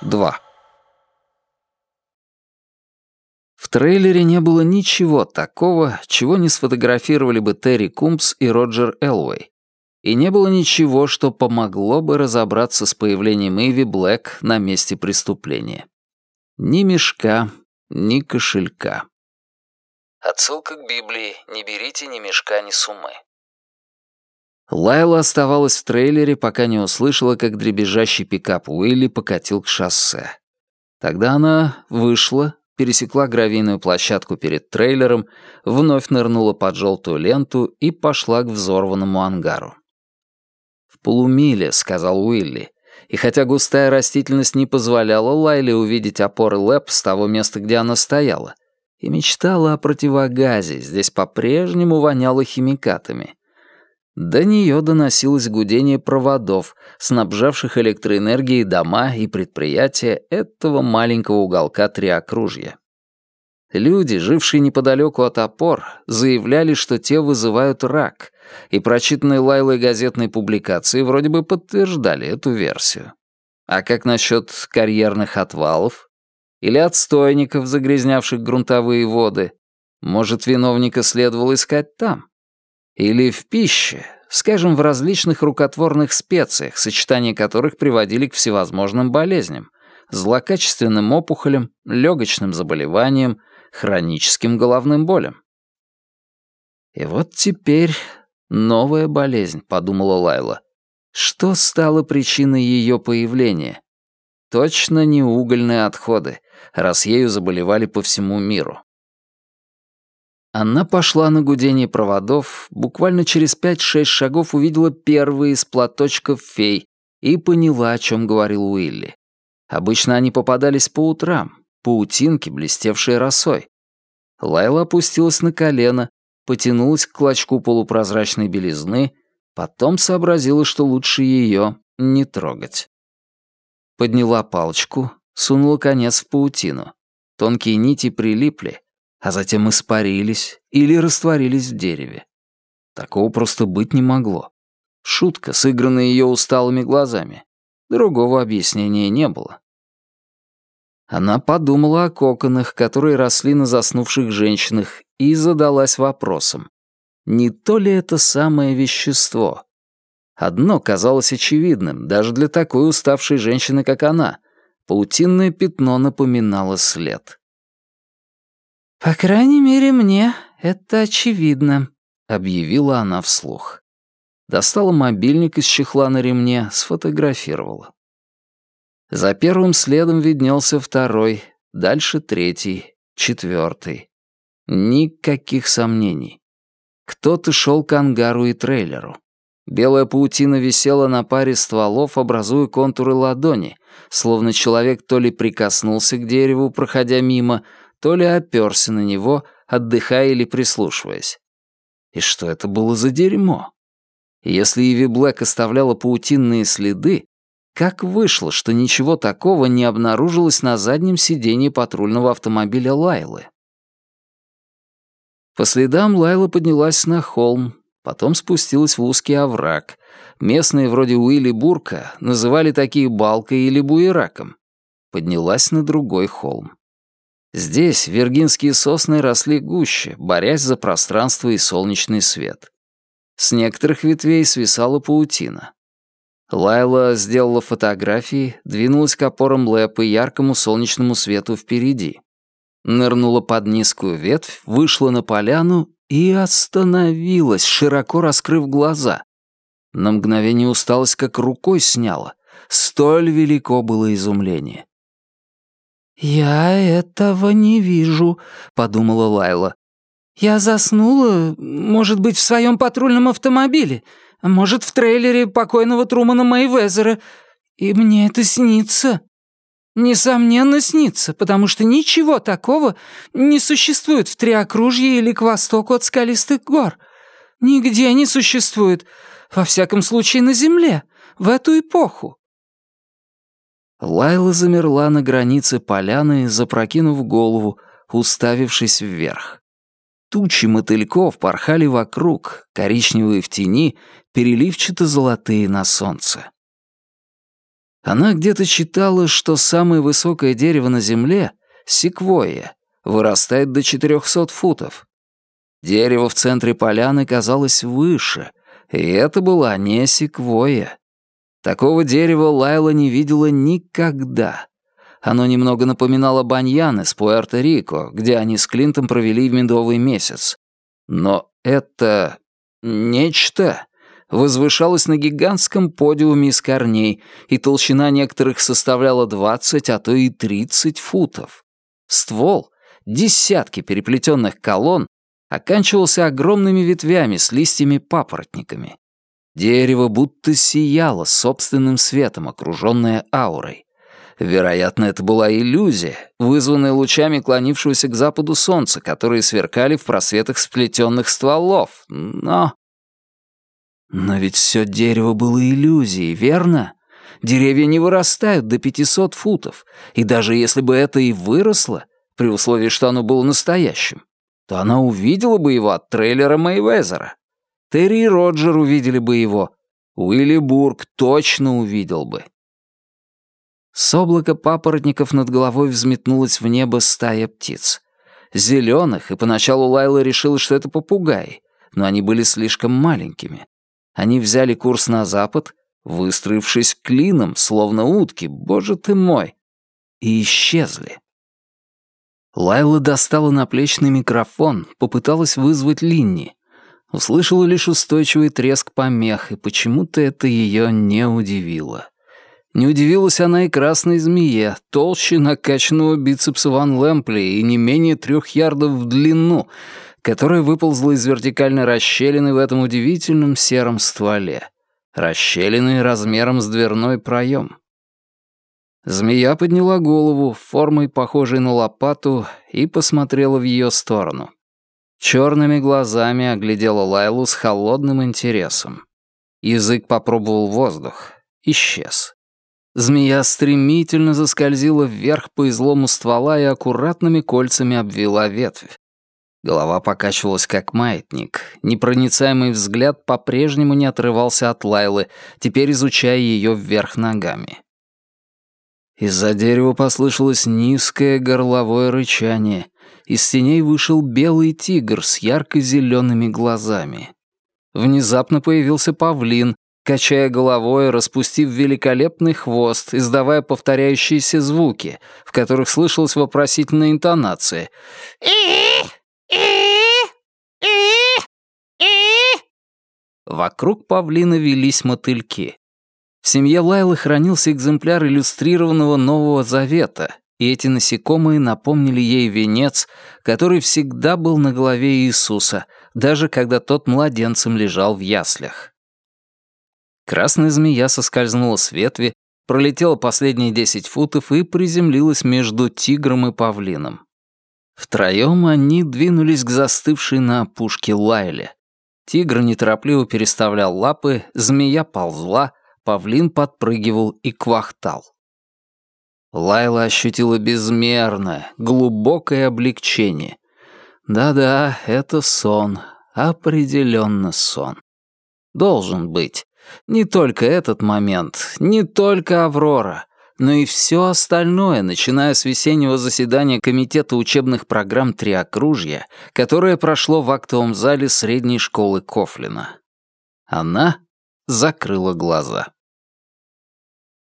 2. В трейлере не было ничего такого, чего не сфотографировали бы Терри Кумпс и Роджер Элвей. И не было ничего, что помогло бы разобраться с появлением Иви Блэк на месте преступления. Ни мешка, ни кошелька. Отсылка к Библии «Не берите ни мешка, ни суммы». Лайла оставалась в трейлере, пока не услышала, как дребезжащий пикап Уилли покатил к шоссе. Тогда она вышла, пересекла гравийную площадку перед трейлером, вновь нырнула под желтую ленту и пошла к взорванному ангару. «В полумиле», — сказал Уилли, и хотя густая растительность не позволяла Лайле увидеть опоры ЛЭП с того места, где она стояла, и мечтала о противогазе, здесь по-прежнему воняло химикатами. До нее доносилось гудение проводов, снабжавших электроэнергией дома и предприятия этого маленького уголка Триокружья. Люди, жившие неподалеку от опор, заявляли, что те вызывают рак, и прочитанные Лайлой газетные публикации вроде бы подтверждали эту версию. А как насчет карьерных отвалов? Или отстойников, загрязнявших грунтовые воды? Может, виновника следовало искать там? Или в пище, скажем, в различных рукотворных специях, сочетание которых приводили к всевозможным болезням, злокачественным опухолям, легочным заболеваниям, хроническим головным болям. И вот теперь новая болезнь, подумала Лайла. Что стало причиной ее появления? Точно не угольные отходы, раз ею заболевали по всему миру. Она пошла на гудение проводов, буквально через пять-шесть шагов увидела первый из платочков фей и поняла, о чем говорил Уилли. Обычно они попадались по утрам, паутинки, блестевшие росой. Лайла опустилась на колено, потянулась к клочку полупрозрачной белизны, потом сообразила, что лучше ее не трогать. Подняла палочку, сунула конец в паутину. Тонкие нити прилипли, а затем испарились или растворились в дереве. Такого просто быть не могло. Шутка, сыгранная ее усталыми глазами. Другого объяснения не было. Она подумала о коконах, которые росли на заснувших женщинах, и задалась вопросом, не то ли это самое вещество? Одно казалось очевидным, даже для такой уставшей женщины, как она. Паутинное пятно напоминало след. «По крайней мере, мне это очевидно», — объявила она вслух. Достала мобильник из чехла на ремне, сфотографировала. За первым следом виднелся второй, дальше третий, четвертый. Никаких сомнений. Кто-то шел к ангару и трейлеру. Белая паутина висела на паре стволов, образуя контуры ладони, словно человек то ли прикоснулся к дереву, проходя мимо, то ли оперся на него, отдыхая или прислушиваясь. И что это было за дерьмо? Если Иви Блэк оставляла паутинные следы, как вышло, что ничего такого не обнаружилось на заднем сиденье патрульного автомобиля Лайлы? По следам Лайла поднялась на холм, потом спустилась в узкий овраг. Местные вроде Уилли Бурка называли такие балкой или буераком. Поднялась на другой холм. Здесь виргинские сосны росли гуще, борясь за пространство и солнечный свет. С некоторых ветвей свисала паутина. Лайла сделала фотографии, двинулась к опорам лэп и яркому солнечному свету впереди. Нырнула под низкую ветвь, вышла на поляну и остановилась, широко раскрыв глаза. На мгновение усталость как рукой сняла. Столь велико было изумление. «Я этого не вижу», — подумала Лайла. «Я заснула, может быть, в своем патрульном автомобиле, может, в трейлере покойного Трумана Мэйвезера, и мне это снится. Несомненно, снится, потому что ничего такого не существует в Триокружье или к востоку от скалистых гор. Нигде не существует, во всяком случае на Земле, в эту эпоху. Лайла замерла на границе поляны, запрокинув голову, уставившись вверх. Тучи мотыльков порхали вокруг, коричневые в тени, переливчато-золотые на солнце. Она где-то читала, что самое высокое дерево на Земле — секвойя, вырастает до 400 футов. Дерево в центре поляны казалось выше, и это была не секвойя. Такого дерева Лайла не видела никогда. Оно немного напоминало баньян из Пуэрто-Рико, где они с Клинтом провели медовый месяц. Но это... нечто возвышалось на гигантском подиуме из корней, и толщина некоторых составляла 20, а то и 30 футов. Ствол, десятки переплетенных колонн, оканчивался огромными ветвями с листьями-папоротниками. Дерево будто сияло собственным светом, окружённое аурой. Вероятно, это была иллюзия, вызванная лучами клонившегося к западу солнца, которые сверкали в просветах сплетенных стволов. Но но ведь все дерево было иллюзией, верно? Деревья не вырастают до 500 футов, и даже если бы это и выросло, при условии, что оно было настоящим, то она увидела бы его от трейлера Мэйвезера. Терри и Роджер увидели бы его. Уилли Бург точно увидел бы. С облака папоротников над головой взметнулась в небо стая птиц. Зеленых, и поначалу Лайла решила, что это попугаи, но они были слишком маленькими. Они взяли курс на запад, выстроившись клином, словно утки, боже ты мой, и исчезли. Лайла достала наплечный микрофон, попыталась вызвать Линни. Услышала лишь устойчивый треск помех, и почему-то это ее не удивило. Не удивилась она и красной змее, толще накачанного бицепса Ван Лэмпли и не менее трех ярдов в длину — которая выползла из вертикальной расщелины в этом удивительном сером стволе. Расщелины размером с дверной проем. Змея подняла голову, формой похожей на лопату, и посмотрела в ее сторону. Черными глазами оглядела Лайлу с холодным интересом. Язык попробовал воздух. Исчез. Змея стремительно заскользила вверх по излому ствола и аккуратными кольцами обвела ветвь. Голова покачивалась как маятник. Непроницаемый взгляд по-прежнему не отрывался от Лайлы, теперь изучая ее вверх ногами. Из-за дерева послышалось низкое горловое рычание. Из теней вышел белый тигр с ярко-зелеными глазами. Внезапно появился павлин, качая головой, распустив великолепный хвост, издавая повторяющиеся звуки, в которых слышалась вопросительная интонация. Вокруг павлина велись мотыльки. В семье Лайлы хранился экземпляр иллюстрированного Нового Завета, и эти насекомые напомнили ей венец, который всегда был на голове Иисуса, даже когда тот младенцем лежал в яслях. Красная змея соскользнула с ветви, пролетела последние десять футов и приземлилась между тигром и павлином. Втроем они двинулись к застывшей на опушке Лайле. Тигр неторопливо переставлял лапы, змея ползла, павлин подпрыгивал и квахтал. Лайла ощутила безмерное, глубокое облегчение. Да-да, это сон, определенно сон. Должен быть. Не только этот момент, не только Аврора, но и все остальное, начиная с весеннего заседания Комитета учебных программ «Триокружья», которое прошло в актовом зале средней школы Кофлина. Она закрыла глаза.